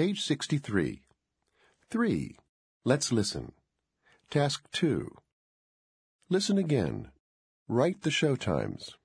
Page 63. 3. Let's listen. Task 2. Listen again. Write the show times.